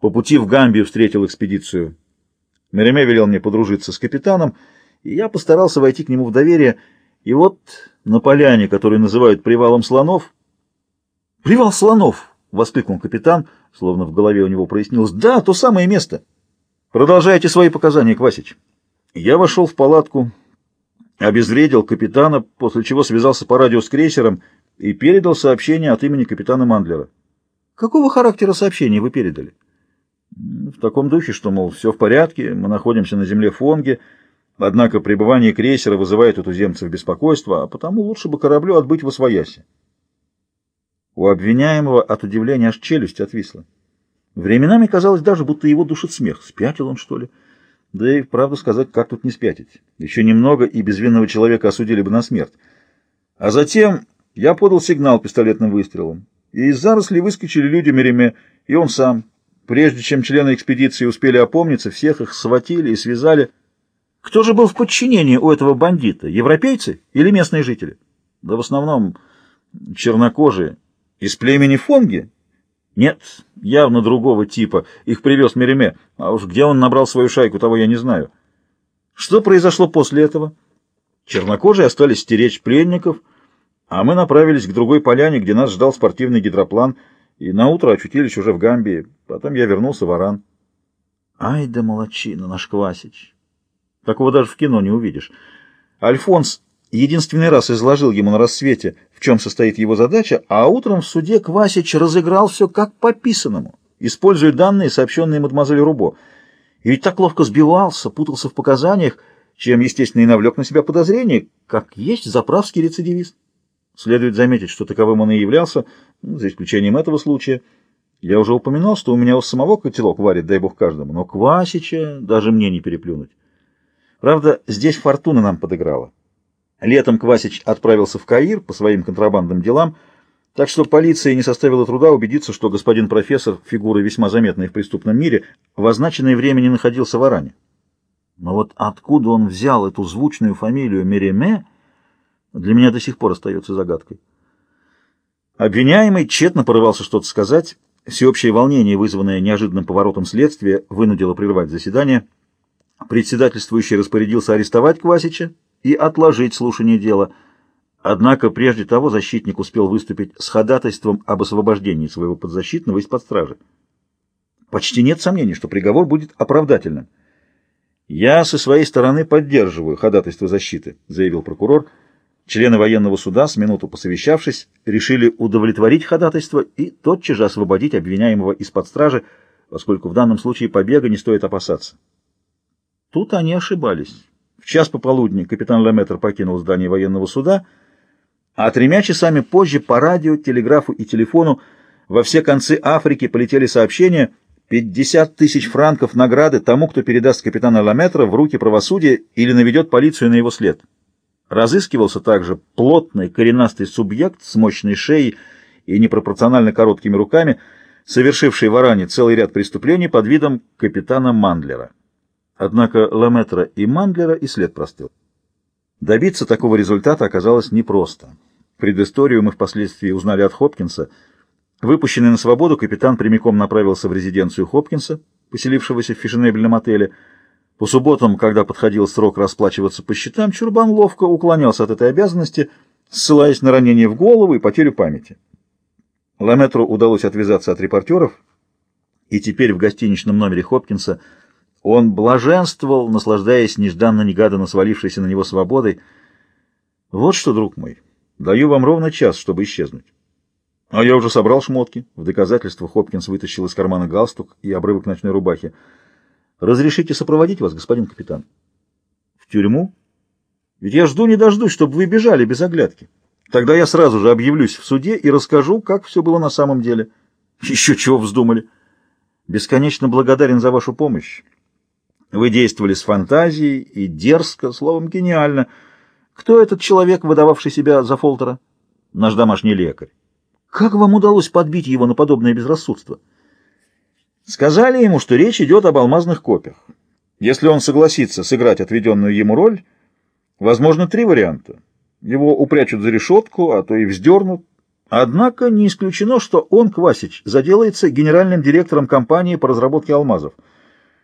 По пути в Гамбию встретил экспедицию. Мереме велел мне подружиться с капитаном, и я постарался войти к нему в доверие. И вот на поляне, которую называют привалом слонов... «Привал слонов!» — воскликнул капитан, словно в голове у него прояснилось. «Да, то самое место!» «Продолжайте свои показания, Квасич». Я вошел в палатку, обезвредил капитана, после чего связался по радио с крейсером и передал сообщение от имени капитана Мандлера. «Какого характера сообщения вы передали?» «В таком духе, что, мол, все в порядке, мы находимся на земле Фонге, однако пребывание крейсера вызывает у туземцев беспокойство, а потому лучше бы кораблю отбыть в Освояси». У обвиняемого от удивления аж челюсть отвисла. Временами казалось даже, будто его душит смех. Спятил он, что ли? Да и, правду сказать, как тут не спятить? Еще немного, и безвинного человека осудили бы на смерть. А затем я подал сигнал пистолетным выстрелом, и из зарослей выскочили люди Мереме, и он сам. Прежде чем члены экспедиции успели опомниться, всех их схватили и связали. Кто же был в подчинении у этого бандита? Европейцы или местные жители? Да в основном чернокожие. Из племени Фонги? Нет, явно другого типа. Их привез Мереме. А уж где он набрал свою шайку, того я не знаю. Что произошло после этого? Чернокожие остались стеречь пленников, а мы направились к другой поляне, где нас ждал спортивный гидроплан, и наутро очутились уже в Гамбии. Потом я вернулся в Аран. Ай да молочина, наш Квасич! Такого даже в кино не увидишь. Альфонс единственный раз изложил ему на рассвете, в чем состоит его задача, а утром в суде Квасич разыграл все как по писанному, используя данные, сообщенные мадемуазель Рубо. И ведь так ловко сбивался, путался в показаниях, чем, естественно, и навлек на себя подозрение, как есть заправский рецидивист. Следует заметить, что таковым он и являлся, ну, за исключением этого случая. Я уже упоминал, что у меня у самого котелок варит, дай бог каждому, но Квасича даже мне не переплюнуть. Правда, здесь фортуна нам подыграла. Летом Квасич отправился в Каир по своим контрабандным делам, так что полиция не составила труда убедиться, что господин профессор, фигура весьма заметная в преступном мире, в означенное время не находился в Аране. Но вот откуда он взял эту звучную фамилию Мереме, для меня до сих пор остается загадкой. Обвиняемый тщетно порывался что-то сказать. Всеобщее волнение, вызванное неожиданным поворотом следствия, вынудило прервать заседание. Председательствующий распорядился арестовать Квасича, и отложить слушание дела. Однако прежде того защитник успел выступить с ходатайством об освобождении своего подзащитного из-под стражи. Почти нет сомнений, что приговор будет оправдательным. «Я со своей стороны поддерживаю ходатайство защиты», — заявил прокурор. Члены военного суда, с минуту посовещавшись, решили удовлетворить ходатайство и тотчас же освободить обвиняемого из-под стражи, поскольку в данном случае побега не стоит опасаться. Тут они ошибались. В час пополудни капитан Леметр покинул здание военного суда, а тремя часами позже по радио, телеграфу и телефону во все концы Африки полетели сообщения 50 тысяч франков награды тому, кто передаст капитана Ламетра в руки правосудия или наведет полицию на его след. Разыскивался также плотный коренастый субъект с мощной шеей и непропорционально короткими руками, совершивший в Аране целый ряд преступлений под видом капитана Мандлера. Однако Ламетра и Мандлера и след простыл. Добиться такого результата оказалось непросто. Предысторию мы впоследствии узнали от Хопкинса. Выпущенный на свободу, капитан прямиком направился в резиденцию Хопкинса, поселившегося в фешенебельном отеле. По субботам, когда подходил срок расплачиваться по счетам, Чурбан ловко уклонялся от этой обязанности, ссылаясь на ранение в голову и потерю памяти. Ламетру удалось отвязаться от репортеров, и теперь в гостиничном номере Хопкинса – он блаженствовал, наслаждаясь нежданно-негаданно свалившейся на него свободой. «Вот что, друг мой, даю вам ровно час, чтобы исчезнуть». «А я уже собрал шмотки». В доказательство Хопкинс вытащил из кармана галстук и обрывок ночной рубахи. «Разрешите сопроводить вас, господин капитан?» «В тюрьму? Ведь я жду не дождусь, чтобы вы бежали без оглядки. Тогда я сразу же объявлюсь в суде и расскажу, как все было на самом деле. Еще чего вздумали. Бесконечно благодарен за вашу помощь». Вы действовали с фантазией и дерзко, словом, гениально. Кто этот человек, выдававший себя за Фолтера? Наш домашний лекарь. Как вам удалось подбить его на подобное безрассудство? Сказали ему, что речь идет об алмазных копиях. Если он согласится сыграть отведенную ему роль, возможно, три варианта. Его упрячут за решетку, а то и вздернут, Однако не исключено, что он, Квасич, заделается генеральным директором компании по разработке алмазов —